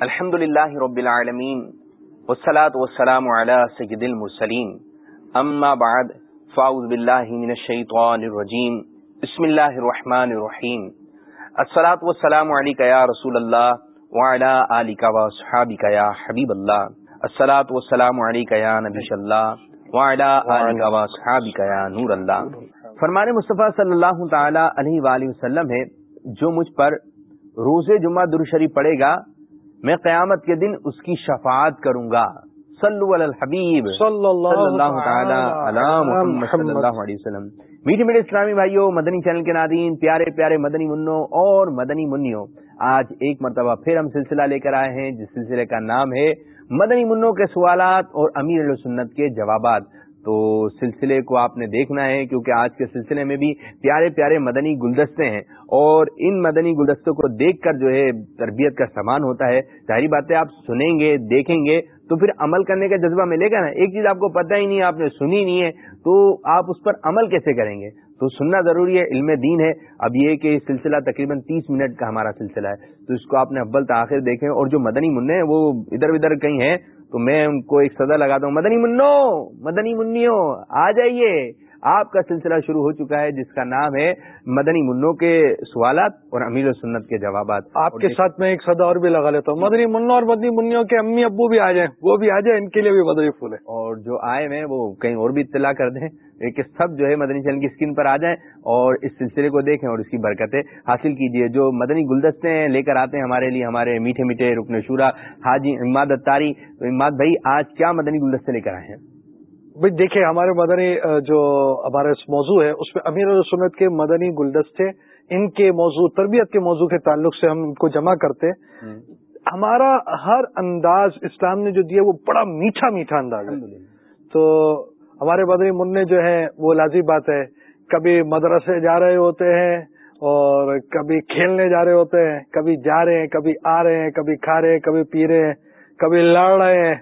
الحمد للہ رب العالمین والصلاة والسلام على سید المرسلین. اما بعد، فاعوذ باللہ من الشیطان الرجیم. بسم اللہ الرحمن الرحیم. الصلاة والسلام علیکہ یا رسول اللہ وعلى آلکہ وصحابکہ یا حبیب اللہ. الصلاة والسلام علیکہ یا نبی اللہ وعلى آلکہ وصحابکہ یا نور اللہ. فرمان مصطفیٰ صلی اللہ تعالی علیہ وآلہ وسلم ہے، جو مجھ پر روز جمعہ درشری پڑے گا میں قیامت کے دن اس کی شفاعت کروں گا۔ صلو علی الحبیب۔ صلی اللہ تعالی علی محمد صلی اللہ علیہ وسلم۔ میٹھے میٹھے اسلامی بھائیوں مدنی چینل کے ناظرین پیارے پیارے مدنی منوں اور مدنی منوں آج ایک مرتبہ پھر ہم سلسلہ لے کر آئے ہیں جس سلسلے کا نام ہے مدنی منوں کے سوالات اور امیر سنت کے جوابات۔ تو سلسلے کو آپ نے دیکھنا ہے، کیونکہ آج کے سلسلے میں بھی پیارے پیارے مدنی گلدستے ہیں۔ اور ان مدنی گلدستوں کو دیکھ کر جو ہے تربیت کا سامان ہوتا ہے، ظاہری باتیں آپ سنیں گے، دیکھیں گے۔ تو پھر عمل کرنے کا جذبہ ملے گا نا؟ ایک چیز آپ کو پتہ ہی نہیں، آپ نے سنی نہیں ہے۔ تو آپ اس پر عمل کیسے کریں گے؟ تو سننا ضروری ہے، علم دین ہے۔ اب یہ کہ سلسلہ تقریباً تیس منٹ کا ہمارا سلسلہ ہے۔ تو اس کو آپ نے ابل تاخیر دیکھیں۔ اور جو مدنی منع ہیں، وہ ادھر ادھر کہیں ہیں۔ تو میں ان کو ایک سزا لگاتا ہوں مدنی منو مدنی منو آ جائیے۔ آپ کا سلسلہ شروع ہو چکا ہے جس کا نام ہے مدنی منوں کے سوالات اور امیر و سنت کے جوابات۔ آپ کے ساتھ میں ایک سدا اور بھی لگا لیتا ہوں۔ مدنی منو اور مدنی منوں کے امی ابو بھی آ جائیں۔ وہ بھی آ جائیں ان کے لیے بھی مدنی پھول ہے اور جو آئے ہیں وہ کہیں اور بھی اطلاع کر دیں۔ کہ سب جو ہے مدنی چینل کی اسکرین پر آ جائیں اور اس سلسلے کو دیکھیں اور اس کی برکتیں حاصل کیجیے جو مدنی گلدستے ہیں لے کر آتے ہیں ہمارے لیے ہمارے میٹھے میٹھے رکن شورا حاجی اماد اتاری تو اماد بھائی آج کیا مدنی گلدستے لے کر آئے ہیں؟ بھائی دیکھیں ہمارے مدنی جو ہمارا موضوع ہے اس میں امیر سنت کے مدنی گلدستے ان کے موضوع تربیت کے موضوع کے تعلق سے ہم ان کو جمع کرتے۔ ہمارا ہر انداز اسلام نے جو دیا وہ بڑا میٹھا میٹھا انداز ہے۔ تو ہمارے مدنی منع جو ہیں وہ لازی بات ہے۔ کبھی مدرسے جا رہے ہوتے ہیں اور کبھی کھیلنے جا رہے ہوتے ہیں۔ کبھی جا رہے ہیں کبھی آ رہے ہیں کبھی کھا رہے ہیں کبھی پی رہے ہیں کبھی لڑ رہے ہیں۔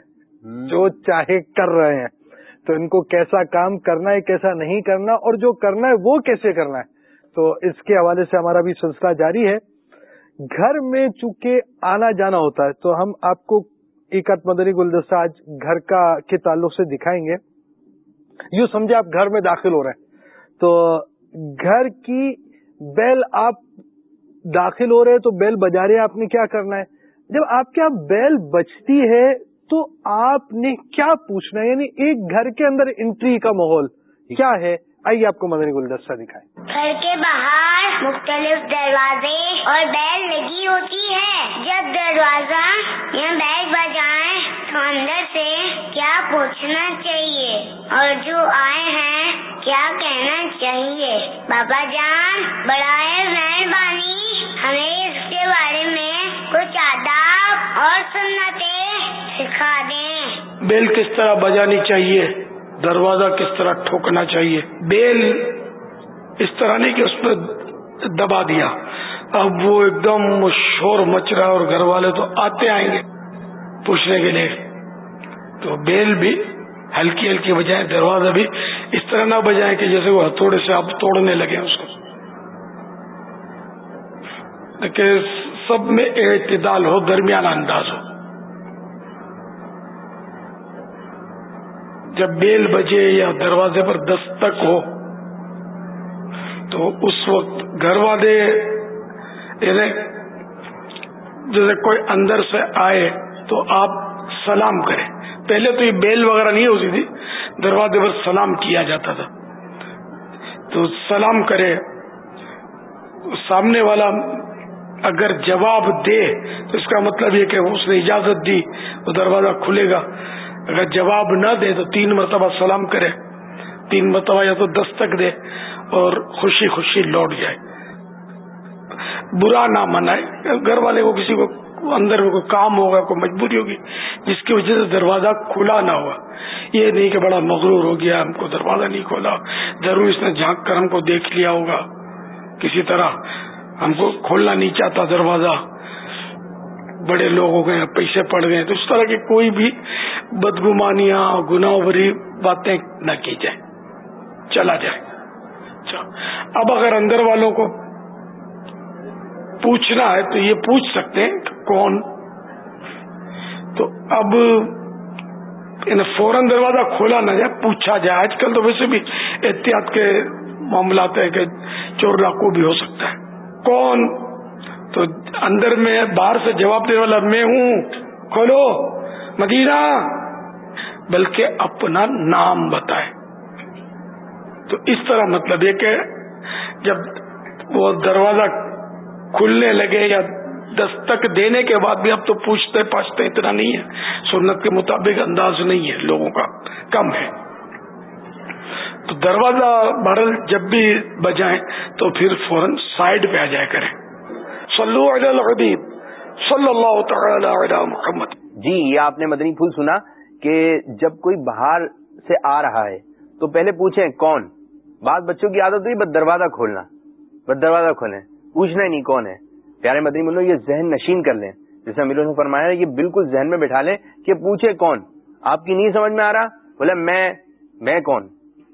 جو چاہے کر رہے ہیں۔ تو ان کو کیسا کام کرنا ہے کیسا نہیں کرنا اور جو کرنا ہے وہ کیسے کرنا ہے۔ تو اس کے حوالے سے ہمارا بھی سلسلہ جاری ہے۔ گھر میں چونکہ آنا جانا ہوتا ہے تو ہم آپ کو ایک مدنی گلدستہ آج گھر کا کے تعلق سے دکھائیں گے۔ یوں سمجھے آپ گھر میں داخل ہو رہے ہیں۔ تو گھر کی بیل آپ داخل ہو رہے ہیں تو بیل بجا رہے ہیں، آپ نے کیا کرنا ہے؟ جب آپ کے یہاں بیل بچتی ہے تو آپ نے کیا پوچھنا ہے؟ یعنی ایک گھر کے اندر انٹری کا ماحول کیا ہے؟ آئیے آپ کو مدنی گلدستہ دکھائیں۔ گھر کے باہر مختلف دروازے اور بیل لگی ہوتی ہے۔ جب دروازہ یا بیل بجائے تو اندر سے کیا پوچھنا چاہیے؟ اور جو آئے ہیں، کیا کہنا چاہیے؟ بابا جان، بڑائے مہربانی، ہمیں اس کے بارے میں کچھ آداب اور سنتیں سکھا دیں۔ بیل کس طرح بجانی چاہیے؟ دروازہ کس طرح ٹھوکنا چاہیے؟ بیل اس طرح نہیں کہ اس پہ دبا دیا۔ اب وہ ایک دم شور مچ رہا اور گھر والے تو آتے آئیں گے پوچھنے کے لیے۔ تو بیل بھی ہلکی ہلکی بجائے دروازہ بھی اس طرح نہ بجائے کہ جیسے وہ ہتھوڑے سے آپ توڑنے لگے اس کو۔ کہ سب میں اعتدال ہو، درمیانہ انداز ہو۔ جب بیل بجے یا دروازے پر دستک ہو تو اس وقت گھر والے یعنی جیسے کوئی اندر سے آئے تو آپ سلام کریں۔ پہلے تو یہ بیل وغیرہ نہیں ہوتی تھی، دروازے پر سلام کیا جاتا تھا۔ تو سلام کرے۔ سامنے والا اگر جواب دے تو اس کا مطلب یہ کہ اس نے اجازت دی، وہ دروازہ کھلے گا۔ اگر جواب نہ دے تو تین مرتبہ سلام کرے۔ تین مرتبہ یا تو دستک دے اور خوشی خوشی لوٹ جائے۔ برا نہ منائے۔ گھر والے کو کسی کو اندر میں کوئی کام ہوگا، کوئی مجبوری ہوگی، جس کی وجہ سے دروازہ کھلا نہ ہوا۔ یہ نہیں کہ بڑا مغرور ہو گیا، ہم کو دروازہ نہیں کھولا۔ ضرور اس نے جھانک کر ہم کو دیکھ لیا ہوگا۔ کسی طرح ہم کو کھولنا نہیں چاہتا دروازہ۔ بڑے لوگ ہو گئے، پیسے پڑ گئے۔ تو اس طرح کی کوئی بھی بدگمانیاں گناہ بری باتیں نہ کی جائیں۔ چلا جائے۔ اچھا۔ اب اگر اندر والوں کو پوچھنا ہے تو یہ پوچھ سکتے ہیں کہ کون۔ تو اب یعنی فوراً دروازہ کھولا نہ جائے، پوچھا جائے۔ آج کل تو ویسے بھی احتیاط کے معاملات ہے کہ چور ڈاکو بھی ہو سکتا ہے۔ کون؟ تو اندر میں باہر سے جواب دینے والا میں ہوں۔ کھولو مدینہ۔ بلکہ اپنا نام بتائے۔ تو اس طرح مطلب یہ کہ جب وہ دروازہ کھلنے لگے یا دستک دینے کے بعد بھی اب تو پوچھتے پاچھتے اتنا نہیں ہے۔ سنت کے مطابق انداز نہیں ہے لوگوں کا، کم ہے۔ تو دروازہ بہرل جب بھی بجائیں تو پھر فوراً سائڈ پہ آ جائے کریں۔ صلو علی الحبیب، صلی اللہ تعالی علی محمد۔ جی یہ آپ نے مدنی پھول سنا کہ جب کوئی باہر سے آ رہا ہے تو پہلے پوچھیں کون؟ بعض بچوں کی عادت ہوئی بس دروازہ کھولنا، بس دروازہ کھولیں۔ پوچھنا ہی نہیں کون ہے۔ پیارے مدنی ملو، یہ ذہن نشین کر لیں۔ جیسے امیر نے فرمایا یہ بالکل ذہن میں بٹھا لیں کہ پوچھے کون؟ آپ کی نہیں سمجھ میں آ رہا؟ بولے، میں میں کون؟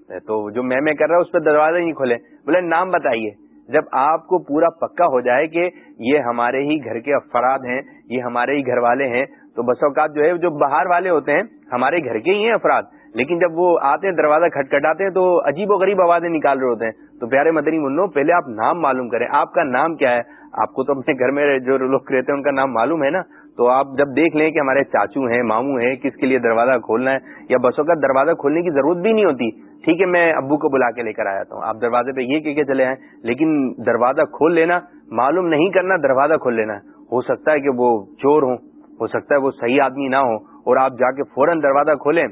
تو جو میں میں کر رہا ہوں، اس پہ دروازہ ہی نہیں کھولے بولے، نام بتائیے۔ جب آپ کو پورا پکا ہو جائے کہ یہ ہمارے ہی گھر کے افراد ہیں، یہ ہمارے ہی گھر والے ہیں، تو بس اوقات جو ہے، جو باہر والے ہوتے ہیں، ہمارے گھر کے ہی ہیں افراد۔ لیکن جب وہ آتے ہیں، دروازہ کھٹکھٹاتے ہیں تو عجیب و غریب آوازیں نکال رہے ہوتے ہیں۔ تو پیارے مدنی منو پہلے آپ نام معلوم کریں۔ آپ کا نام کیا ہے؟ آپ کو تو اپنے گھر میں جو لوگ رہتے ہیں، ان کا نام معلوم ہے نا؟ تو آپ جب دیکھ لیں کہ ہمارے چاچو ہیں، ماموں ہیں، کس کے لیے دروازہ کھولنا ہے؟ یا بسوں کا دروازہ کھولنے کی ضرورت بھی نہیں ہوتی۔ ٹھیک ہے، میں ابو کو بلا کے لے کر آیا ہوں آپ دروازے پہ یہ کہہ کے چلے آئے۔ لیکن دروازہ کھول لینا، معلوم نہیں کرنا، دروازہ کھول لینا۔ ہو سکتا ہے کہ وہ چور ہوں، ہو سکتا ہے وہ صحیح آدمی نہ ہو اور آپ جا کے فوراً دروازہ کھولیں۔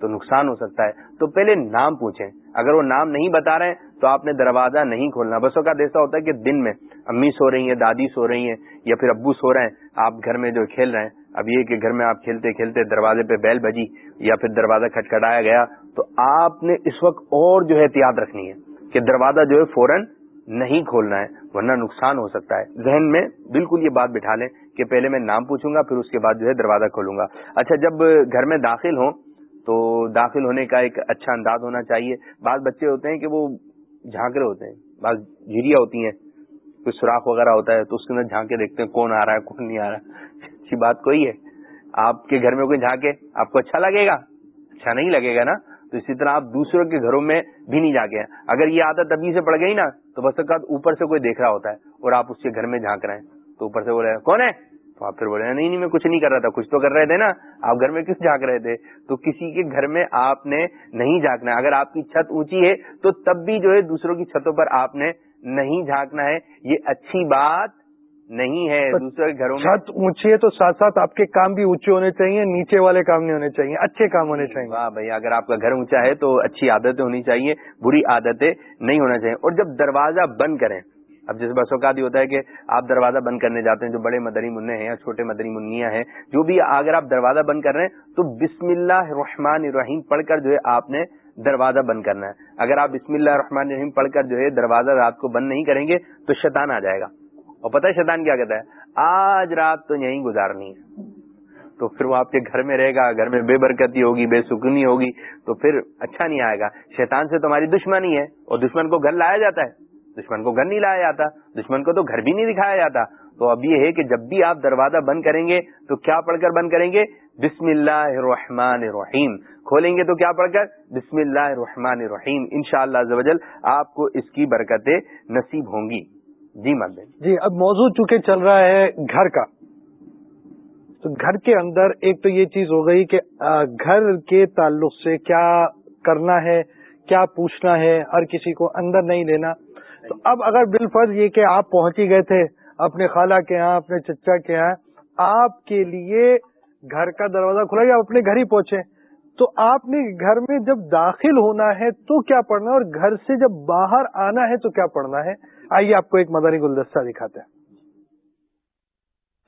تو نقصان ہو سکتا ہے۔ تو پہلے نام پوچھیں۔ اگر وہ نام نہیں بتا رہے ہیں، تو آپ نے دروازہ نہیں کھولنا۔ بس اوقات ایسا ہوتا ہے کہ دن میں امی سو رہی ہیں، دادی سو رہی ہیں، یا پھر ابو سو رہے ہیں۔ آپ گھر میں جو کھیل رہے ہیں، اب یہ کہ گھر میں آپ کھیلتے کھیلتے دروازے پہ بیل بجی یا پھر دروازہ کھٹکھٹایا گیا، تو آپ نے اس وقت اور جو ہے احتیاط رکھنی ہے کہ دروازہ جو ہے فوراً نہیں کھولنا ہے، ورنہ نقصان ہو سکتا ہے۔ ذہن میں بالکل یہ بات بٹھا لیں کہ پہلے میں نام پوچھوں گا، پھر اس کے بعد جو ہے دروازہ کھولوں گا۔ اچھا جب گھر میں داخل ہوں تو داخل ہونے کا ایک اچھا انداز ہونا چاہیے۔ بعض بچے ہوتے ہیں کہ وہ جھانک رہے ہوتے ہیں، بعض جھیریاں ہوتی ہیں۔ کوئی سوراخ وغیرہ ہوتا ہے تو اس کے اندر جھانک کے دیکھتے ہیں، کون آ رہا ہے، کون نہیں آ رہا اچھی بات کوئی ہے۔ آپ کے گھر میں کوئی جھانکے، آپ کو اچھا لگے گا؟ اچھا نہیں لگے گا نا؟ تو اسی طرح آپ دوسروں کے گھروں میں بھی نہیں جھانکے اگر یہ عادت ابھی سے پڑ گئی نا، تو بس اوپر سے کوئی دیکھ رہا ہوتا ہے اور آپ اس کے گھر میں جھانک رہے ہیں۔ تو اوپر سے بول رہے ہیں کون ہے؟ تو آپ پھر بولے نہیں نہیں میں کچھ نہیں کر رہا تھا کچھ تو کر رہے تھے نا۔ آپ گھر میں کس جھانک رہے تھے؟ تو کسی کے گھر میں آپ نے نہیں جھانکنا۔ اگر آپ کی چھت اونچی ہے تو تب بھی جو ہے دوسروں کی چھتوں پر آپ نے نہیں جھانکنا ہے۔ یہ اچھی بات نہیں ہے۔ دوسرے گھروں میں چھت اونچی ہے تو ساتھ ساتھ آپ کے کام بھی اونچے ہونے چاہیے نیچے والے کام نہیں ہونے چاہیے اچھے کام ہونے چاہیے۔ واہ بھائی اگر آپ کا گھر اونچا ہے تو اچھی عادتیں ہونی چاہیے بری عادتیں نہیں ہونا چاہیے۔ اور جب دروازہ بند کریں اب جیسے بسوں کا بھی ہوتا ہے کہ آپ دروازہ بند کرنے جاتے ہیں، جو بڑے مدری منع ہیں یا چھوٹے مدری منیا ہیں، جو بھی اگر آپ دروازہ بند کر رہے ہیں، تو بسم اللہ الرحمن الرحیم پڑھ کر جو ہے آپ نے دروازہ بند کرنا ہے۔ اگر آپ بسم اللہ الرحمن الرحیم پڑھ کر جو ہے دروازہ رات کو بند نہیں کریں گے، تو شیطان آ جائے گا۔ اور پتہ ہے شیطان کیا کہتا ہے؟ آج رات تو یہیں گزارنی ہے۔ تو پھر وہ آپ کے گھر میں رہے گا، گھر میں بے برکتی ہوگی، بے سکونی ہوگی، تو پھر اچھا نہیں آئے گا۔ شیطان سے تمہاری دشمنی ہے اور دشمن کو گھر لایا جاتا ہے۔ دشمن کو گھر نہیں لایا جاتا، دشمن کو تو گھر بھی نہیں دکھایا جاتا۔ تو اب یہ ہے کہ جب بھی آپ دروازہ بند کریں گے تو کیا پڑھ کر بند کریں گے؟ بسم اللہ الرحمن الرحیم۔ کھولیں گے تو کیا پڑھ کر؟ بسم اللہ الرحمن الرحیم۔ ان شاء اللہ آپ کو اس کی برکتیں نصیب ہوں گی۔ جی مد جی اب موضوع چونکہ چل رہا ہے گھر کا، تو گھر کے اندر ایک تو یہ چیز ہو گئی کہ گھر کے تعلق سے کیا کرنا ہے، کیا پوچھنا ہے، ہر کسی کو اندر نہیں لینا۔ تو اب اگر بالفرض یہ کہ آپ پہنچ ہی گئے تھے، اپنے خالہ کے یہاں، اپنے چچا کے یہاں، آپ کے لیے گھر کا دروازہ کھلا یا اپنے گھر ہی پہنچے؟ تو آپ نے گھر میں جب داخل ہونا ہے تو کیا پڑھنا ہے؟ اور گھر سے جب باہر آنا ہے تو کیا پڑھنا ہے؟ آئیے آپ کو ایک مداری گلدستہ دکھاتے ہیں۔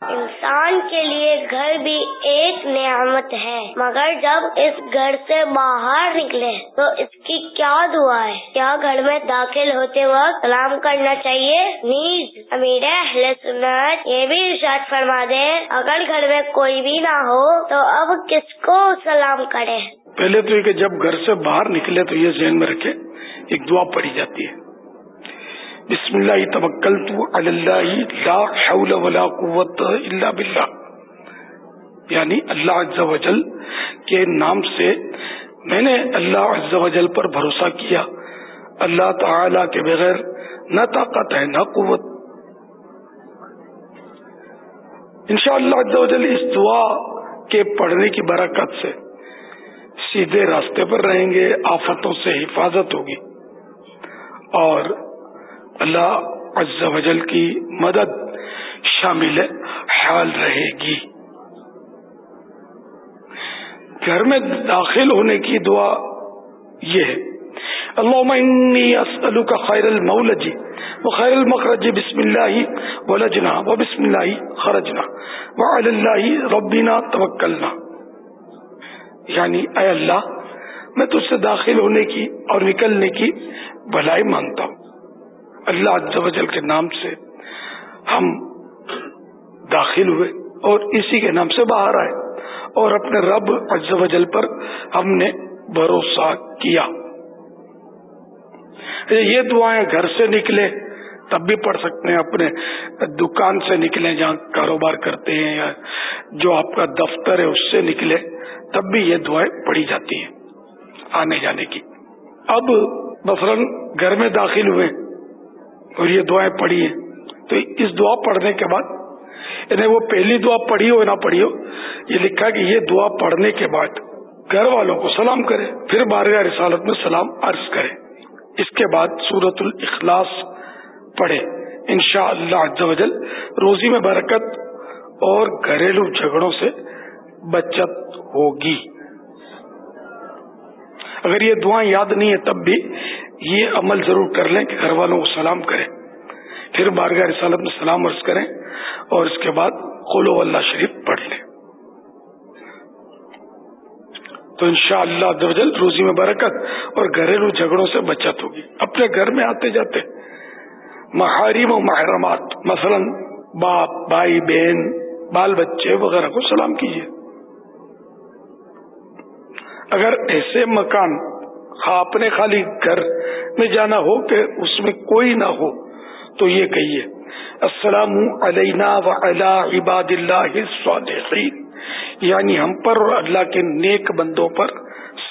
انسان کے لیے گھر بھی ایک نعمت ہے۔ مگر جب اس گھر سے باہر نکلے تو اس کی کیا دعا ہے؟ کیا گھر میں داخل ہوتے وقت سلام کرنا چاہیے؟ نیز، امیر اہل سنت یہ بھی ارشاد فرما دے، اگر گھر میں کوئی بھی نہ ہو تو اب کس کو سلام کرے؟ پہلے تو یہ کہ جب گھر سے باہر نکلے تو یہ ذہن میں رکھے، ایک دعا پڑی جاتی ہے۔ بسم اللہ توکل تو اللہ، لا حول ولا قوت الا باللہ۔ یعنی اللہ عز و جل کے نام سے میں نے اللہ عز و جل پر بھروسہ کیا۔ اللہ تعالی کے بغیر نہ طاقت ہے، نہ قوت۔ انشاءاللہ عز و جل اس دعا کے پڑھنے کی برکت سے سیدھے راستے پر رہیں گے، آفتوں سے حفاظت ہوگی۔ اور اللہ عز و جل کی مدد شامل حال رہے گی۔ گھر میں داخل ہونے کی دعا یہ ہے۔ اللهم انی اسألک خیر المولجی وخیر المخرج، بسم اللہ ولجنا وبسم اللہ خرجنا وعلى اللہ ربنا توکلنا۔ یعنی اے اللہ، میں تجھ سے داخل ہونے کی اور نکلنے کی بھلائی مانگتا ہوں۔ اللہ عز و جل کے نام سے ہم داخل ہوئے اور اسی کے نام سے باہر آئے اور اپنے رب عز و جل پر ہم نے بھروسہ کیا۔ اچھا، یہ دعائیں گھر سے نکلے، تب بھی پڑھ سکتے ہیں، اپنے دکان سے نکلے جہاں کاروبار کرتے ہیں یا جو آپ کا دفتر ہے اس سے نکلے، تب بھی یہ دعائیں پڑھی جاتی ہیں آنے جانے کی۔ اب مثلا گھر میں داخل ہوئے اور یہ دعائیں پڑھی ہیں۔ تو اس دعا پڑھنے کے بعد یعنی وہ پہلی دعا پڑھی ہو نہ پڑھی ہو، یہ لکھا کہ یہ دعا پڑھنے کے بعد گھر والوں کو سلام کرے، پھر بارگاہ رسالت میں سلام عرض کرے۔ اس کے بعد سورت الاخلاص پڑھے۔ ان شاء اللہ روزی میں برکت اور گھریلو جھگڑوں سے بچت ہوگی۔ اگر یہ دعائیں یاد نہیں ہے تب بھی یہ عمل ضرور کر لیں کہ گھر والوں کو سلام کریں۔ پھر بارگاہ رسالت میں سلام عرض کریں اور اس کے بعد قلو اللہ شریف پڑھ لیں۔ تو ان شاء اللہ روزی میں برکت اور گھریلو جھگڑوں سے بچت ہوگی۔ اپنے گھر میں آتے جاتے۔ محارم و محرمات، مثلا باپ، بھائی، بہن، بال بچے وغیرہ کو سلام کیجیے اگر ایسے مکان اپنے خالی گھر میں جانا ہو کہ اس میں کوئی نہ ہو، تو یہ کہیے، السلام علینا و عباد اللہ الصالحین یعنی ہم پر اور اللہ کے نیک بندوں پر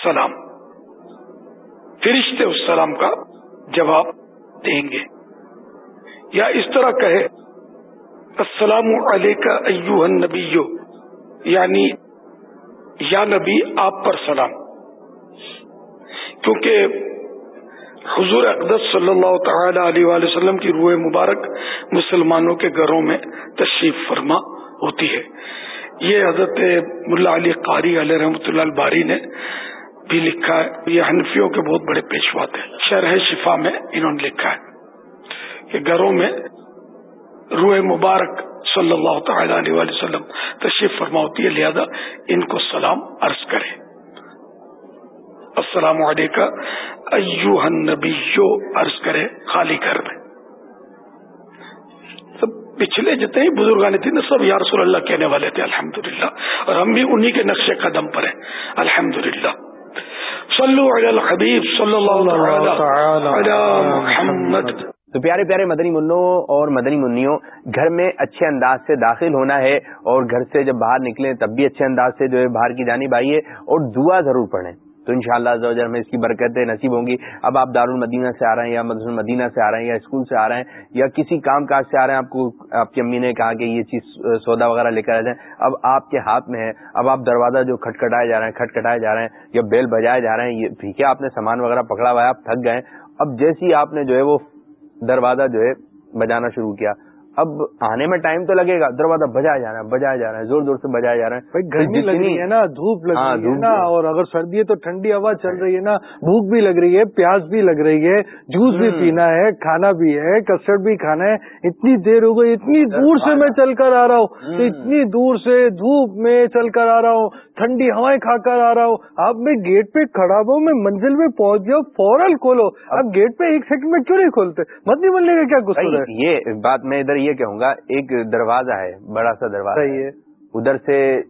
سلام۔ فرشتے اس سلام کا جواب دیں گے۔ یا اس طرح کہے، السلام علیکہ ایوہ النبیو یعنی یا نبی آپ پر سلام۔ کیونکہ حضور اقدس صلی اللہ تعالی علیہ وآلہ وسلم کی روح مبارک مسلمانوں کے گھروں میں تشریف فرما ہوتی ہے۔ یہ حضرت ملا علی قاری علیہ رحمۃ اللہ الباری نے بھی لکھا ہے۔ یہ حنفیوں کے بہت بڑے پیشوا تھے شرح شفا میں انہوں نے لکھا ہے کہ گھروں میں روح مبارک صلی اللہ تعالی علیہ وآلہ وسلم تشریف فرما ہوتی ہے، لہذا ان کو سلام عرض کرے السلام علیکم ایوہ النبیو عرض کرے خالی گھر میں۔ پچھلے جتنے ہی بزرگان تھے نا، سب یا رسول اللہ کہنے والے تھے، الحمدللہ۔ اور ہم بھی انہی کے نقش قدم پر ہیں، الحمدللہ۔ صلو علی الحبیب صلی اللہ تعالی علی محمد۔ تو پیارے پیارے مدنی منوں اور مدنی منوں گھر میں اچھے انداز سے داخل ہونا ہے اور گھر سے جب باہر نکلیں تب بھی اچھے انداز سے جو ہے باہر کی جانب آئیے اور دعا ضرور پڑھیں۔ تو ان شاء اللہ میں اس کی برکتیں نصیب ہوں گی۔ اب آپ دارالمدینہ سے آ رہے ہیں یا مدرس المدینہ سے آ رہے ہیں یا اسکول سے آ رہے ہیں یا کسی کام کاج سے آ رہے ہیں، آپ کو آپ کی امی نے کہا کہ یہ چیز سودا وغیرہ لے کر آ جائیں۔ اب آپ کے ہاتھ میں ہے۔ اب آپ دروازہ جو کھٹکھٹائے جا رہے ہیں، کھٹکھٹائے جا رہے ہیں یا بیل بجائے جا رہے ہیں، یہ ٹھیک ہے، آپ نے سامان وغیرہ پکڑا ہوا ہے، آپ تھک گئے اب جیسی آپ نے جو ہے وہ دروازہ جو ہے بجانا شروع کیا۔ اب آنے میں ٹائم تو لگے گا دروازہ بجایا جا رہا ہے بجایا جا رہا ہے زور زور سے بجایا جا رہا ہے۔ گرمی لگ رہی ہے نا دھوپ لگ رہی ہے نا اور اگر سردی ہے تو ٹھنڈی ہوا چل رہی ہے نا بھوک بھی لگ رہی ہے پیاز بھی لگ رہی ہے جوس بھی پینا ہے کھانا بھی ہے کسٹرڈ بھی کھانا ہے اتنی دیر ہو گئی اتنی دور سے میں چل کر آ رہا ہوں تو اتنی دور سے دھوپ میں چل کر آ رہا ہوں ٹھنڈی ہوائیں کھا کر آ رہا ہوں۔ اب میں گیٹ پہ کھڑا ہوں میں منزل میں پہنچ گیا فوراً کھولو۔ اب گیٹ پہ ایک سیکنڈ میں کیوں نہیں کھولتے؟ مت نہیں ملنے کا کیا کچھ یہ بات میں ادھر یہ کہوں گا ایک دروازہ ہے بڑا سا دروازہ ہے۔ ادھر سے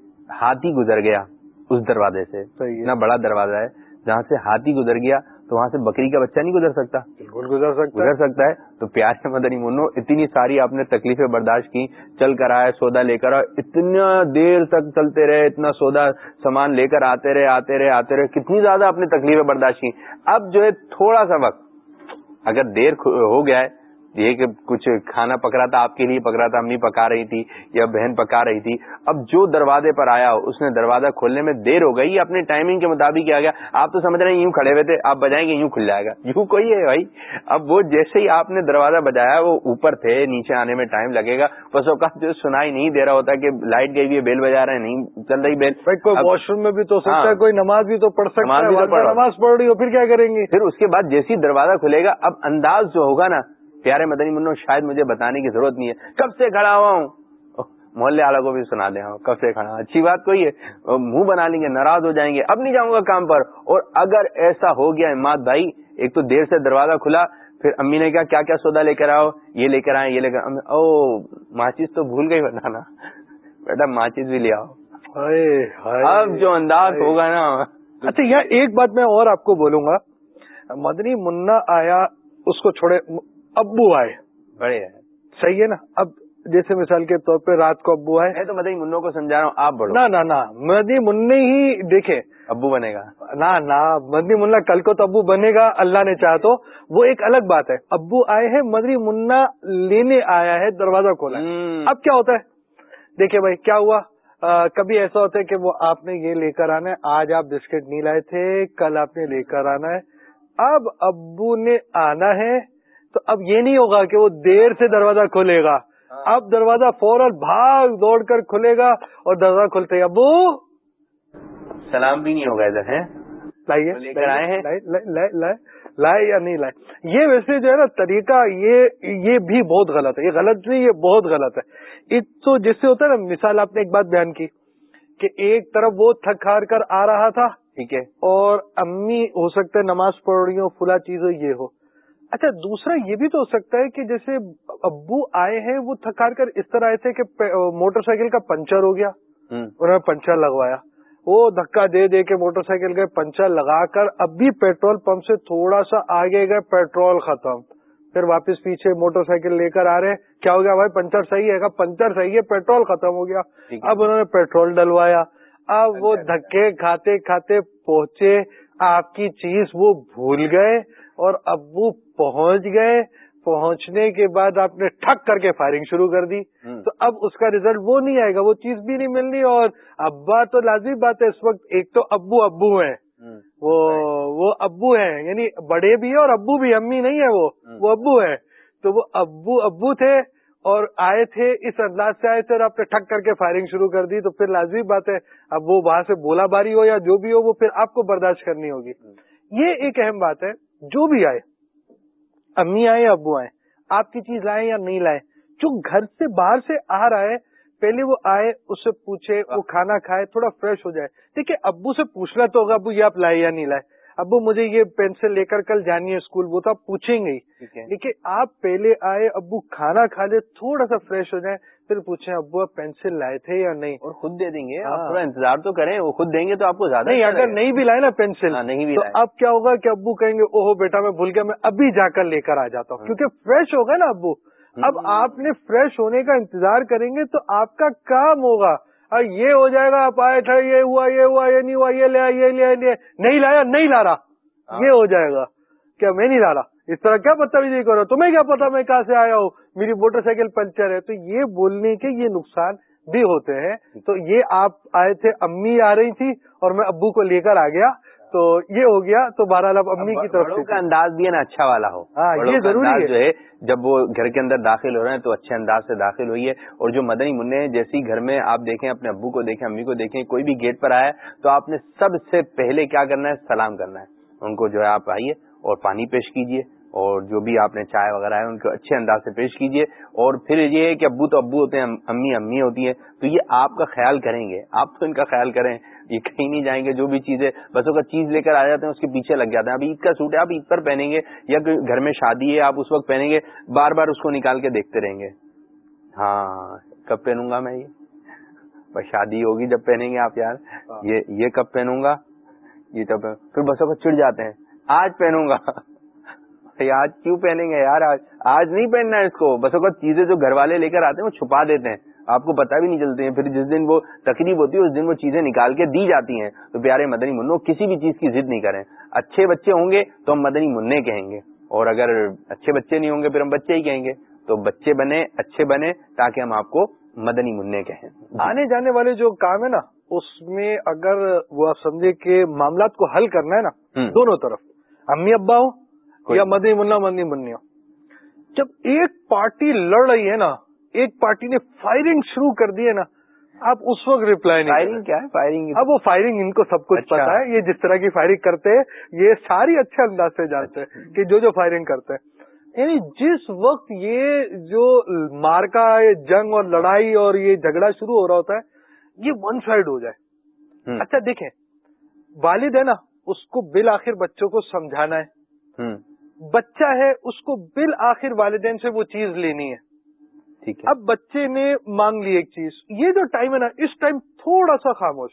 ہاتھی گزر گیا اس دروازے سے۔ اتنا بڑا دروازہ ہے جہاں سے ہاتھی گزر گیا تو وہاں سے بکری کا بچہ نہیں گزر سکتا۔ بالکل گزر سکتا گزر سکتا ہے۔ تو پیارے مدنی منو اتنی ساری آپ نے تکلیفیں برداشت کی چل کر آئے سودا لے کر آئے اتنا دیر تک چلتے رہے اتنا سودا سامان لے کر آتے رہے آتے رہے آتے رہے کتنی زیادہ آپ نے تکلیفیں برداشت کی۔ اب جو ہے تھوڑا سا وقت اگر دیر ہو گیا ہے یہ کہ کچھ کھانا پک رہا تھا آپ کے لیے پک رہا تھا امی پکا رہی تھی یا بہن پکا رہی تھی۔ اب جو دروازے پر آیا اس نے دروازہ کھولنے میں دیر ہو گئی اپنے ٹائمنگ کے مطابق کیا گیا۔ آپ تو سمجھ رہے ہیں یوں کھڑے ہوئے تھے آپ بجائیں گے یوں کھل جائے گا۔ یوں کوئی ہے بھائی؟ اب وہ جیسے ہی آپ نے دروازہ بجایا وہ اوپر تھے نیچے آنے میں ٹائم لگے گا۔ بس اوقات جو سنائی نہیں دے رہا ہوتا کہ لائٹ گئی ہوئی بیل بجا رہے ہیں نہیں چل رہی بیل۔ کوئی واش روم میں بھی تو سکتا ہے ہاں۔ کوئی نماز بھی تو پڑھ سکتا ہے نماز پڑھ رہی ہو پھر کیا کریں گے؟ پھر اس کے بعد جیسی دروازہ کھلے گا اب انداز جو ہوگا نا پیارے مدنی منو شاید مجھے بتانے کی ضرورت نہیں ہے۔ کب سے کھڑا ہوا ہوں؟ محلے والوں کو بھی سنا دیں۔ کب سے کھڑا اچھی بات کوئی ہے۔ منہ بنا لیں گے ناراض ہو جائیں گے۔ اب نہیں جاؤں گا کام پر۔ اور اگر ایسا ہو گیا مات بھائی ایک تو دیر سے دروازہ کھلا پھر امی نے کہا کیا کیا سودا لے کر آؤ؟ یہ لے کر آئے یہ لے کر او ماچیز تو بھول گئی بتانا بیٹا ماچیز بھی لے آؤ۔ اب جو انداز ہوگا نا۔ اچھا یار ایک بات میں اور آپ کو بولوں گا۔ مدنی منا آیا اس کو چھوڑے۔ ابو آئے۔ بڑے صحیح ہے نا؟ اب جیسے مثال کے طور پہ رات کو ابو آئے۔ تو مدنی منوں کو سمجھا رہا ہوں آپ بڑھو۔ نہ نہ مدنی منہ ہی دیکھے ابو بنے گا۔ نہ نہ مدنی منا کل کو تو ابو بنے گا اللہ نے چاہ تو۔ وہ ایک الگ بات ہے۔ ابو آئے ہیں مدنی منا لینے آیا ہے دروازہ کھولا اب کیا ہوتا ہے؟ دیکھیں بھائی کیا ہوا؟ کبھی ایسا ہوتا ہے کہ وہ آپ نے یہ لے کر آنا ہے آج آپ بسکٹ نہیں لائے تھے کل آپ نے لے کر آنا ہے۔ اب ابو نے آنا ہے تو اب یہ نہیں ہوگا کہ وہ دیر سے دروازہ کھولے گا۔ ہاں۔ اب دروازہ فوراً بھاگ دوڑ کر کھلے گا اور دروازہ کھلتے ابو! سلام بھی نہیں ہوگا ادھر ہے لائیے۔ لائے یا نہیں لائے یہ ویسے جو ہے نا طریقہ یہ یہ بھی بہت غلط ہے۔ یہ غلط نہیں یہ بہت غلط ہے۔ تو جس سے ہوتا ہے نا مثال آپ نے ایک بات بیان کی کہ ایک طرف وہ تھک ہار کر آ رہا تھا ٹھیک ہے۔ اور امی ہو سکتا ہے نماز پڑھ رہی ہو فلا چیز ہو یہ ہو۔ اچھا دوسرا یہ بھی تو ہو سکتا ہے کہ جیسے ابو آئے ہیں وہ تھکار کر اس طرح آئے تھے کہ موٹر سائیکل کا پنچر ہو گیا۔ انہوں نے پنچر لگوایا۔ وہ دھکا دے دے کے موٹر سائیکل کے پنچر لگا کر اب بھی پیٹرول پمپ سے تھوڑا سا آگے گئے پیٹرول ختم۔ پھر واپس پیچھے موٹر سائیکل لے کر آ رہے کیا ہو گیا بھائی؟ پنچر صحیح ہے۔ پنچر صحیح ہے پیٹرول ختم ہو گیا۔ اب انہوں نے پیٹرول ڈلوایا۔ اب وہ دھکے کھاتے کھاتے پہنچے۔ آپ کی چیز وہ بھول گئے۔ اور ابو پہنچ گئے پہنچنے کے بعد آپ نے ٹھک کر کے فائرنگ شروع کر دی۔ تو اب اس کا ریزلٹ وہ نہیں آئے گا وہ چیز بھی نہیں ملنی۔ اور ابا تو لازمی بات ہے اس وقت ایک تو ابو ابو ہیں۔ وہ وہ ابو ہیں یعنی بڑے بھی ہیں اور ابو بھی امی نہیں ہے وہ وہ ابو ہیں۔ تو وہ ابو ابو تھے اور آئے تھے اس انداز سے آئے تھے اور آپ نے ٹھک کر کے فائرنگ شروع کر دی۔ تو پھر لازمی بات ہے اب وہ وہاں سے بولا باری ہو یا جو بھی ہو وہ پھر آپ کو برداشت کرنی ہوگی۔ یہ ایک اہم بات ہے۔ جو بھی آئے امی آئے یا ابو آئے آپ کی چیز لائیں یا نہیں لائیں جو گھر سے باہر سے آ رہا ہے پہلے وہ آئے اس سے پوچھے وہ کھانا کھائے تھوڑا فریش ہو جائے۔ دیکھیے ابو سے پوچھنا تو ہوگا ابو یہ آپ لائے یا نہیں لائے ابو مجھے یہ پینسل لے کر کل جانی ہے اسکول وہ تو آپ پوچھیں گے لیکن آپ پہلے آئے ابو کھانا کھا لے تھوڑا سا فریش ہو جائیں پھر پوچھیں ابو آپ پینسل لائے تھے یا نہیں؟ اور خود دے دیں گے۔ آپ تھوڑا انتظار تو کریں وہ خود دیں گے تو آپ کو زیادہ نہیں اگر نہیں بھی لائے نا پینسل ہاں، نہیں بھی اب کیا ہوگا کہ ابو کہیں گے اوہو بیٹا میں بھول گیا میں ابھی جا کر لے کر آ جاتا ہوں۔ کیونکہ فریش ہوگا نا ابو۔ اب آپ نے فریش ہونے کا انتظار کریں گے تو آپ کا کام ہوگا۔ یہ ہو جائے گا آپ آئے تھے یہ ہوا یہ ہوا یہ نہیں ہوا یہ لیا یہ لیا نہیں لایا نہیں لا رہا۔ ہاں۔ یہ ہو جائے گا۔ کیا میں نہیں لا رہا؟ اس طرح کیا بدتمیزی کرو؟ تمہیں کیا پتا میں کہاں سے آیا ہوں؟ میری موٹر سائیکل پنچر ہے۔ تو یہ بولنے کے یہ نقصان بھی ہوتے ہیں۔ تو یہ آپ آئے تھے امی آ رہی تھی اور میں ابو کو لے کر آ گیا۔ تو یہ ہو گیا۔ تو بہرحال اب امی کی طرف کا انداز بھی ہے نا اچھا والا ہو۔ ہاں یہ ضروری جو ہے جب وہ گھر کے اندر داخل ہو رہے ہیں تو اچھے انداز سے داخل ہوئی ہے۔ اور جو مدنی منع جیسی گھر میں آپ دیکھیں اپنے ابو کو دیکھیں امی کو دیکھیں کوئی بھی گیٹ پر آیا تو آپ نے سب سے پہلے کیا کرنا ہے؟ سلام کرنا ہے۔ ان کو جو ہے آپ آئیے اور پانی پیش کیجیے۔ اور جو بھی آپ نے چائے وغیرہ ہے ان کو اچھے انداز سے پیش کیجیے اور پھر یہ ہے کہ ابو تو ابو ہوتے ہیں امی امی ہوتی ہیں۔ تو یہ آپ کا خیال کریں گے۔ آپ تو ان کا خیال کریں۔ یہ کہیں نہیں جائیں گے جو بھی چیزیں بسوں کا چیز لے کر آ جاتے ہیں اس کے پیچھے لگ جاتے ہیں۔ اب عید کا سوٹ ہے آپ عید پر پہنیں گے یا گھر میں شادی ہے آپ اس وقت پہنیں گے بار بار اس کو نکال کے دیکھتے رہیں گے۔ ہاں کب پہنوں گا میں یہ؟ بس شادی ہوگی جب پہنیں گے آپ یار۔ یہ یہ کب پہنوں گا؟ یہ تو پھر بسوں کو چڑ جاتے ہیں۔ آج پہنوں گا۔ آج کیوں پہنیں گے یار؟ آج آج نہیں پہننا ہے اس کو۔ بس وقت چیزیں جو گھر والے لے کر آتے ہیں وہ چھپا دیتے ہیں۔ آپ کو پتہ بھی نہیں چلتے ہیں۔ پھر جس دن وہ تقریب ہوتی ہے اس دن وہ چیزیں نکال کے دی جاتی ہیں۔ تو پیارے مدنی منو کسی بھی چیز کی ضد نہیں کریں۔ اچھے بچے ہوں گے تو ہم مدنی منع کہیں گے۔ اور اگر اچھے بچے نہیں ہوں گے پھر ہم بچے ہی کہیں گے۔ تو بچے بنے اچھے بنے تاکہ ہم آپ کو مدنی منع کہیں۔ آنے جانے والے جو کام ہے نا اس میں اگر وہ آپ سمجھے کہ معاملات کو حل کرنا ہے نا دونوں طرف۔ امی ابا ہو یا مدنی منا مدنی منی ہو جب ایک پارٹی لڑ رہی ہے نا ایک پارٹی نے فائرنگ شروع کر دی ہے نا آپ اس وقت ریپلائی نہیں فائرنگ کیا ہے؟ فائرنگ اب وہ فائرنگ ان کو سب کچھ اچھا۔ پتا ہے یہ جس طرح کی فائرنگ کرتے ہیں یہ ساری اچھے انداز سے جانتے ہیں کہ جو جو فائرنگ کرتے ہیں۔ یعنی جس وقت یہ جو مارکا جنگ اور لڑائی اور یہ جھگڑا شروع ہو رہا ہوتا ہے یہ ون سائڈ ہو جائے۔ اچھا دیکھیں۔ والد ہے نا اس کو بالآخر بچوں کو سمجھانا ہے۔ بچہ ہے اس کو بالآخر والدین سے وہ چیز لینی ہے۔ ٹھیک ہے۔ اب بچے نے مانگ لی ایک چیز۔ یہ جو ٹائم ہے نا اس ٹائم تھوڑا سا خاموش۔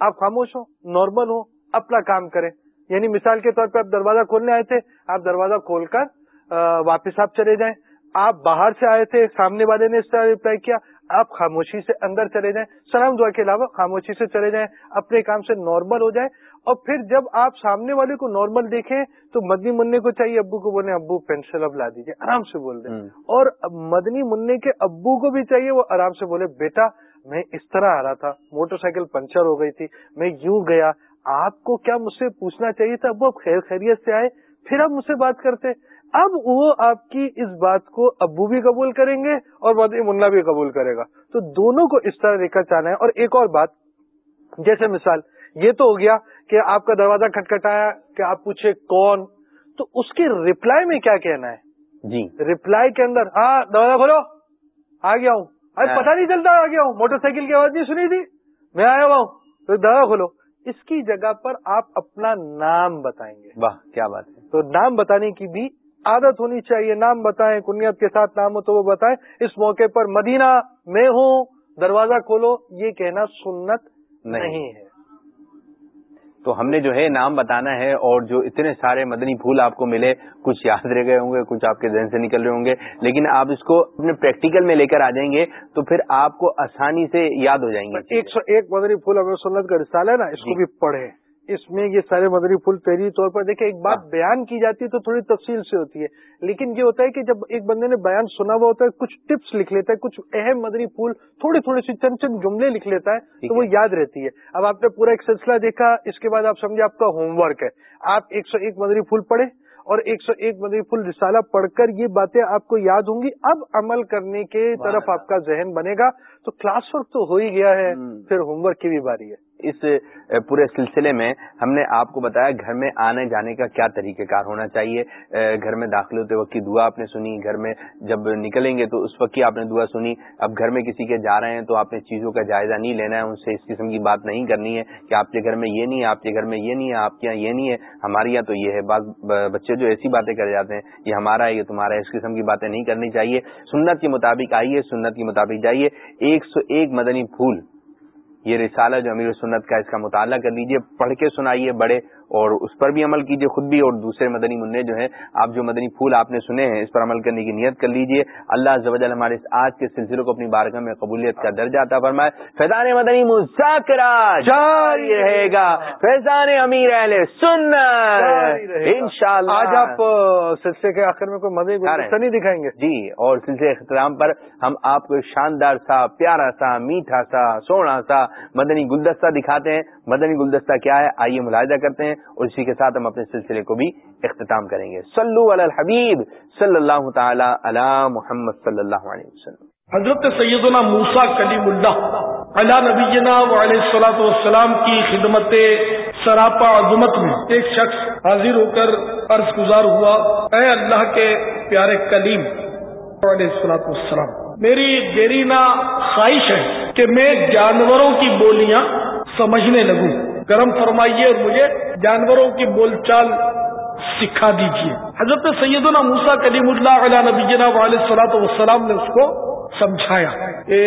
آپ خاموش ہو نارمل ہو اپنا کام کریں۔ یعنی مثال کے طور پہ آپ دروازہ کھولنے آئے تھے آپ دروازہ کھول کر واپس آپ چلے جائیں۔ آپ باہر سے آئے تھے سامنے والے نے اس طرح ریپلائی کیا۔ آپ خاموشی سے اندر چلے جائیں۔ سلام دعا کے علاوہ خاموشی سے چلے جائیں اپنے کام سے نارمل ہو جائیں۔ اور پھر جب آپ سامنے والے کو نارمل دیکھیں تو مدنی منع کو چاہیے ابو کو بولے ابو پینسل اب لا دیجیے آرام سے بول دیں۔ اور مدنی منع کے ابو کو بھی چاہیے وہ آرام سے بولے بیٹا میں اس طرح آ رہا تھا موٹر سائیکل پنچر ہو گئی تھی میں یوں گیا۔ آپ کو کیا مجھ سے پوچھنا چاہیے تھا؟ ابو اب خیر خیریت سے آئے پھر آپ مجھ سے بات کرتے۔ اب وہ آپ کی اس بات کو ابو بھی قبول کریں گے اور مدنی منا بھی قبول کرے گا۔ تو دونوں کو اس طرح لے کر چاہنا ہے۔ اور ایک اور بات جیسے مثال یہ تو ہو گیا کہ آپ کا دروازہ کھٹکھٹایا کہ آپ پوچھے کون؟ تو اس کی ریپلائی میں کیا کہنا ہے؟ جی۔ ریپلائی کے اندر ہاں دروازہ کھولو۔ آ گیا ہوں۔ ارے ہاں۔ پتا نہیں چلتا آ گیا ہوں۔ موٹر سائیکل کی آواز نہیں سنی تھی۔ میں آیا ہوا ہوں۔ تو دروازہ کھولو۔ اس کی جگہ پر آپ اپنا نام بتائیں گے۔ واہ کیا بات ہے۔ تو نام بتانے کی بھی عادت ہونی چاہیے نام بتائیں کنیت کے ساتھ نام ہو تو وہ بتائیں۔ اس موقع پر مدینہ میں ہوں دروازہ کھولو یہ کہنا سنت نہیں۔ ہے۔ تو ہم نے جو ہے نام بتانا ہے اور جو اتنے سارے مدنی پھول آپ کو ملے کچھ یاد رہ گئے ہوں گے کچھ آپ کے ذہن سے نکل رہے ہوں گے لیکن آپ اس کو اپنے پریکٹیکل میں لے کر آ جائیں گے تو پھر آپ کو آسانی سے یاد ہو جائیں گے۔ ایک سو ایک مدنی پھول ہمیں سنت کا رسالہ ہے نا اس کو جی۔ بھی پڑھے اس میں یہ سارے مدری پھول پہلی طور پر دیکھیں ایک بات بیان کی جاتی ہے تو تھوڑی تفصیل سے ہوتی ہے۔ لیکن یہ ہوتا ہے کہ جب ایک بندے نے بیان سنا ہوا ہوتا ہے کچھ ٹپس لکھ لیتا ہے کچھ اہم مدری پھول تھوڑی تھوڑی سی چند چند جملے لکھ لیتا ہے تو وہ یاد رہتی ہے۔ اب آپ نے پورا ایک سلسلہ دیکھا اس کے بعد آپ سمجھے آپ کا ہوم ورک ہے۔ آپ ایک سو ایک مدری پھول پڑھے اور ایک سو ایک مدری پھول رسالہ پڑھ کر یہ باتیں آپ کو یاد ہوں گی۔ اب عمل کرنے کے طرف آپ کا ذہن بنے گا۔ تو کلاس ورک تو ہو ہی گیا ہے پھر ہوم ورک کی بھی باری ہے۔ اس پورے سلسلے میں ہم نے آپ کو بتایا گھر میں آنے جانے کا کیا طریقہ کار ہونا چاہیے۔ گھر میں داخل ہوتے وقت کی دعا آپ نے سنی، گھر میں جب نکلیں گے تو اس وقت کی آپ نے دعا سنی۔ اب گھر میں کسی کے جا رہے ہیں تو آپ نے چیزوں کا جائزہ نہیں لینا ہے، ان سے اس قسم کی بات نہیں کرنی ہے کہ آپ کے گھر میں یہ نہیں ہے، آپ کے گھر میں یہ نہیں ہے، آپ کے یہاں یہ نہیں ہے۔ ہمارے یہاں تو یہ ہے، بعض بچے جو ایسی باتیں کر جاتے ہیں، یہ ہمارا ہے، یہ تمہارا ہے، اس قسم کی باتیں نہیں کرنی چاہیے۔ سنت کے مطابق آئیے، سنت کے مطابق جائیے۔ ایک سو ایک مدنی پھول یہ رسالہ جو امیر سنت کا اس کا مطالعہ کر لیجیے، پڑھ کے سنائیے بڑے اور اس پر بھی عمل کیجیے خود بھی اور دوسرے مدنی منع جو ہیں آپ جو مدنی پھول آپ نے سنے ہیں اس پر عمل کرنے کی نیت کر لیجیے اللہ زوجل ہمارے اس آج کے سلسلے کو اپنی بارگاہ میں قبولیت کا درجہ عطا فرمائے۔ فیضان مدنی مذاکرہ جاری رہے گا۔ فیضان امیر اہل سنت۔ انشاءاللہ۔ آج آپ سلسلے کے آخر میں کوئی مدنی گلدستہ نہیں دکھائیں گے؟ جی اور سلسلے اختتام پر ہم آپ کو شاندار سا پیارا سا میٹھا سا سونا سا مدنی گلدستہ دکھاتے ہیں۔ مدنی گلدستہ کیا ہے؟ آئیے ملاحظہ کرتے ہیں۔ اور اسی کے ساتھ ہم اپنے سلسلے کو بھی اختتام کریں گے۔ صلو علی الحبیب صلی اللہ تعالی علی محمد صلی اللہ علیہ وسلم۔ حضرت سیدنا موسا کلیم اللہ علا نبینا علیہ السلاۃ والسلام کی خدمت سراپا عظمت میں ایک شخص حاضر ہو کر عرض گزار ہوا، اے اللہ کے پیارے کلیم علیہ السلاۃ والسلام، میری دیرینا خواہش ہے کہ میں جانوروں کی بولیاں سمجھنے لگوں۔ گرم فرمائیے اور مجھے جانوروں کی بول چال سکھا دیجیے حضرت سیدنا موسا کلیم اللہ علیہ نبی علیہ صلاحت والسلام نے اس کو سمجھایا۔ کہ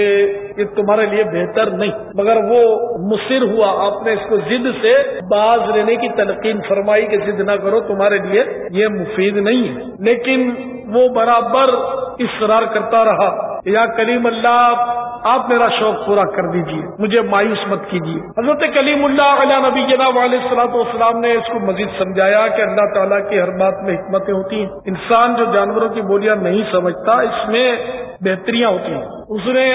یہ تمہارے لیے بہتر نہیں۔ مگر وہ مصر ہوا، آپ نے اس کو ضد سے باز لینے کی تلقین فرمائی کہ ضد نہ کرو، تمہارے لیے یہ مفید نہیں ہے۔ لیکن وہ برابر اصرار کرتا رہا۔ یا کریم اللہ آپ میرا شوق پورا کر دیجیے، مجھے مایوس مت کیجیے حضرت کلیم اللہ علیہ نبی جناب علیہ السلاط والسلام نے اس کو مزید سمجھایا کہ اللہ تعالیٰ کی ہر بات میں حکمتیں ہوتی ہیں۔ انسان جو جانوروں کی بولیاں نہیں سمجھتا، اس میں بہتریاں ہوتی ہیں۔ اس نے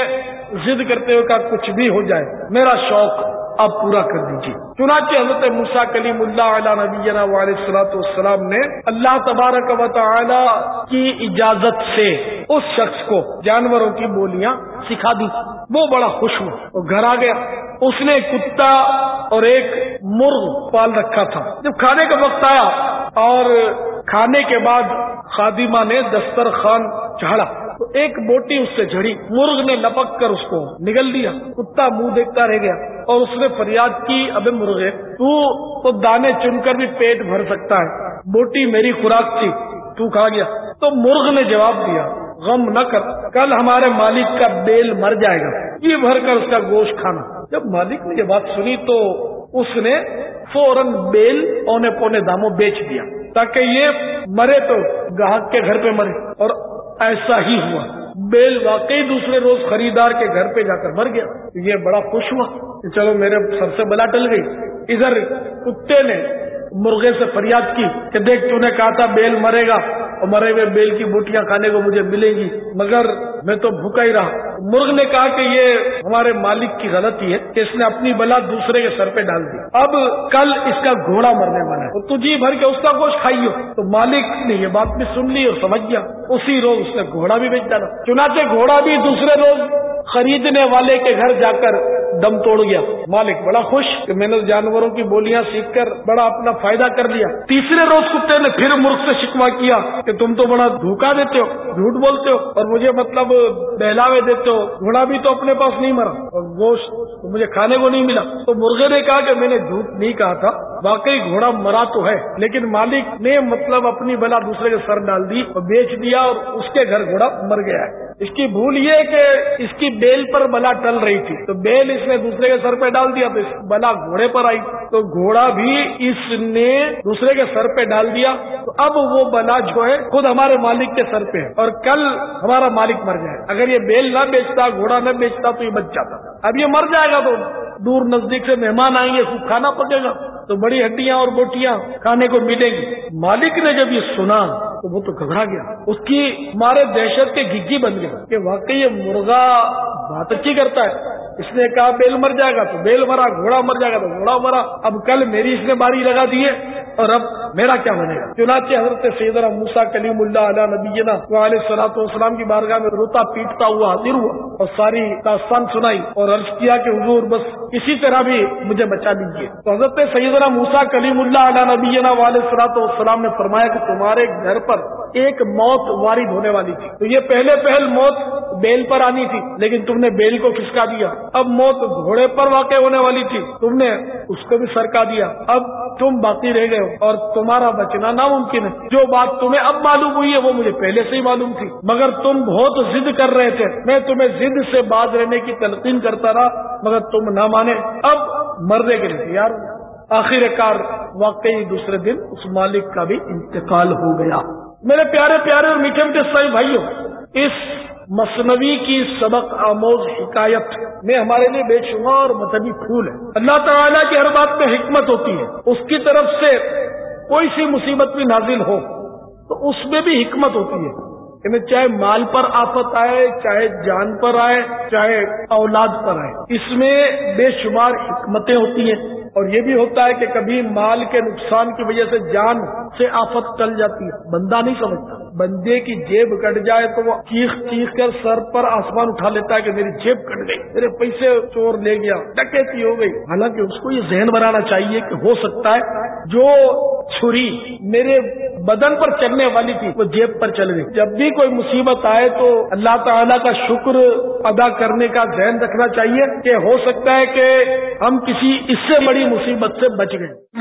ضد کرتے ہوئے کہا کچھ بھی ہو جائے، میرا شوق آپ پورا کر دیجیے چنانچہ حضرت مسا کلیم اللہ علیہ نبی علیہ السلاۃ والسلام نے اللہ تبارک و تعالی کی اجازت سے اس شخص کو جانوروں کی بولیاں سکھا دی۔ وہ بڑا خوش ہوا وہ گھر آ گیا۔ اس نے کتا اور ایک مرغ پال رکھا تھا۔ جب کھانے کا وقت آیا اور کھانے کے بعد خادمہ نے دسترخوان چڑھا۔ تو ایک بوٹی اس سے جھڑی، مرغ نے لپک کر اس کو نگل دیا، کتا منہ دیکھتا رہ گیا اور اس نے فریاد کی اب مرغے، تو تو دانے چن کر بھی پیٹ بھر سکتا ہے۔ بوٹی میری خوراک تھی، تو کھا گیا۔ تو مرغ نے جواب دیا، غم نہ کر، کل ہمارے مالک کا بیل مر جائے گا۔ یہ بھر کر اس کا گوشت کھانا۔ جب مالک نے یہ بات سنی تو اس نے فوراً بیل پونے پونے داموں بیچ دیا، تاکہ یہ مرے تو گاہک کے گھر پہ مرے اور ایسا ہی ہوا۔ بیل واقعی دوسرے روز خریدار کے گھر پہ جا کر مر گیا۔ یہ بڑا خوش ہوا۔ کہ چلو میرے سر سے بلا ٹل گئی۔ ادھر کتے نے مرغے سے فریاد کی کہ دیکھ تو نے کہا تھا بیل مرے گا۔ اور مرے ہوئے بیل کی بوٹیاں کھانے کو مجھے ملیں گی، مگر میں تو بھوکا ہی رہا۔ مرغ نے کہا کہ یہ ہمارے مالک کی غلطی ہے کہ اس نے اپنی بلا دوسرے کے سر پہ ڈال دی۔ اب کل اس کا گھوڑا مرنے والا ہے۔ تو جی بھر کے اس کا گوشت کھائیو تو مالک نے یہ بات بھی سن لی اور سمجھ گیا۔ اسی روز اس نے گھوڑا بھی بیچ ڈالا۔ چنانچہ گھوڑا بھی دوسرے روز خریدنے والے کے گھر جا کر دم توڑ گیا۔ مالک بڑا خوش کہ میں نے جانوروں کی بولیاں سیکھ کر بڑا اپنا فائدہ کر لیا۔ تیسرے روز کتے نے پھر مرغ سے شکوا کیا کہ تم تو بڑا دھوکا دیتے ہو، جھوٹ بولتے ہو اور مجھے مطلب بہلاوے دیتے ہو۔ گھوڑا بھی تو اپنے پاس نہیں مرا اور گوشت مجھے کھانے کو نہیں ملا۔ تو مرغے نے کہا کہ میں نے جھوٹ نہیں کہا تھا، واقعی گھوڑا مرا تو ہے، لیکن مالک نے مطلب اپنی بلا دوسرے کے سر ڈال دی اور بیچ دیا اور اس کے گھر گھوڑا مر گیا ہے۔ اس کی بھول یہ کہ اس کی بیل پر بلا ٹل رہی تھی۔ تو بیل اس نے دوسرے کے سر پہ ڈال دیا تو بلا گھوڑے پر آئی۔ تو گھوڑا بھی اس نے دوسرے کے سر پہ ڈال دیا۔ تو اب وہ بلا جو ہے، خود ہمارے مالک کے سر پہ ہے۔ اور کل ہمارا مالک مر جائے۔ اگر یہ بیل نہ بیچتا، گھوڑا نہ بیچتا، تو یہ بچ جاتا۔ اب یہ مر جائے گا تو دور نزدیک سے مہمان آئیں گے، خوب کھانا پکے گا۔ تو بڑی ہڈیاں اور بوٹیاں کھانے کو ملیں گی۔ مالک نے جب یہ سنا تو وہ تو گھبرا گیا۔ اس کی مارے دہشت کے گگی بن گیا کہ واقعی یہ مرغا بہت اچھی کرتا ہے۔ اس نے کہا، بیل مر جائے گا تو بیل مرا، گھوڑا مر جائے گا تو گھوڑا مرا۔ اب کل میری اس نے باری لگا دی ہے اور اب میرا کیا بنے گا؟ چنانچہ حضرت سیدنا موسا کلیم اللہ علیہ نبی علیہ صلاح والسلام کی بارگاہ میں روتا پیٹتا ہوا، حاضر ہوا اور ساری داستان سنائی اور عرض کیا کہ حضور بس کسی طرح بھی مجھے بچا دیجیے تو حضرت سیدنا موسا کلیم اللہ علیہ نبی والسلام نے فرمایا کہ تمہارے گھر پر ایک موت وارد ہونے والی تھی۔ تو یہ پہلے پہل موت بیل پر آنی تھی، لیکن تم نے بیل کو کھسکا دیا۔ اب موت گھوڑے پر واقع ہونے والی تھی۔ تم نے اس کو بھی سرکا دیا۔ اب تم باقی رہ گئے ہو اور تمہارا بچنا ناممکن ہے۔ جو بات تمہیں اب معلوم ہوئی ہے، وہ مجھے پہلے سے ہی معلوم تھی۔ مگر تم بہت ضد کر رہے تھے۔ میں تمہیں ضد سے باز رہنے کی تلقین کرتا رہا، مگر تم نہ مانے۔ اب مرنے کے لیے تیار آخر کار واقعی دوسرے دن اس مالک کا بھی انتقال ہو گیا۔ میرے پیارے پیارے اور میٹھے میٹھے سائی بھائیوں، اس مصنوعی کی سبق آموز حکایت میں ہمارے لیے بے شمار مذہبی پھول ہے۔ اللہ تعالیٰ کی ہر بات میں حکمت ہوتی ہے۔ اس کی طرف سے کوئی سی مصیبت بھی نازل ہو، تو اس میں بھی حکمت ہوتی ہے۔ یعنی چاہے مال پر آفت آئے، چاہے جان پر آئے، چاہے اولاد پر آئے، اس میں بے شمار حکمتیں ہوتی ہیں۔ اور یہ بھی ہوتا ہے کہ کبھی مال کے نقصان کی وجہ سے جان سے آفت ٹل جاتی ہے۔ بندہ نہیں سمجھتا۔ بندے کی جیب کٹ جائے تو وہ چیخ چیخ کر سر پر آسمان اٹھا لیتا ہے کہ میری جیب کٹ گئی، میرے پیسے چور لے گیا، ڈکیتی ہو گئی۔ حالانکہ اس کو یہ ذہن بنانا چاہیے کہ ہو سکتا ہے جو چھری میرے بدن پر چلنے والی تھی، وہ جیب پر چل رہی۔ جب بھی کوئی مصیبت آئے تو اللہ تعالیٰ کا شکر ادا کرنے کا ذہن رکھنا چاہیے کہ ہو سکتا ہے کہ ہم کسی اس سے بڑی مصیبت سے بچ گئے۔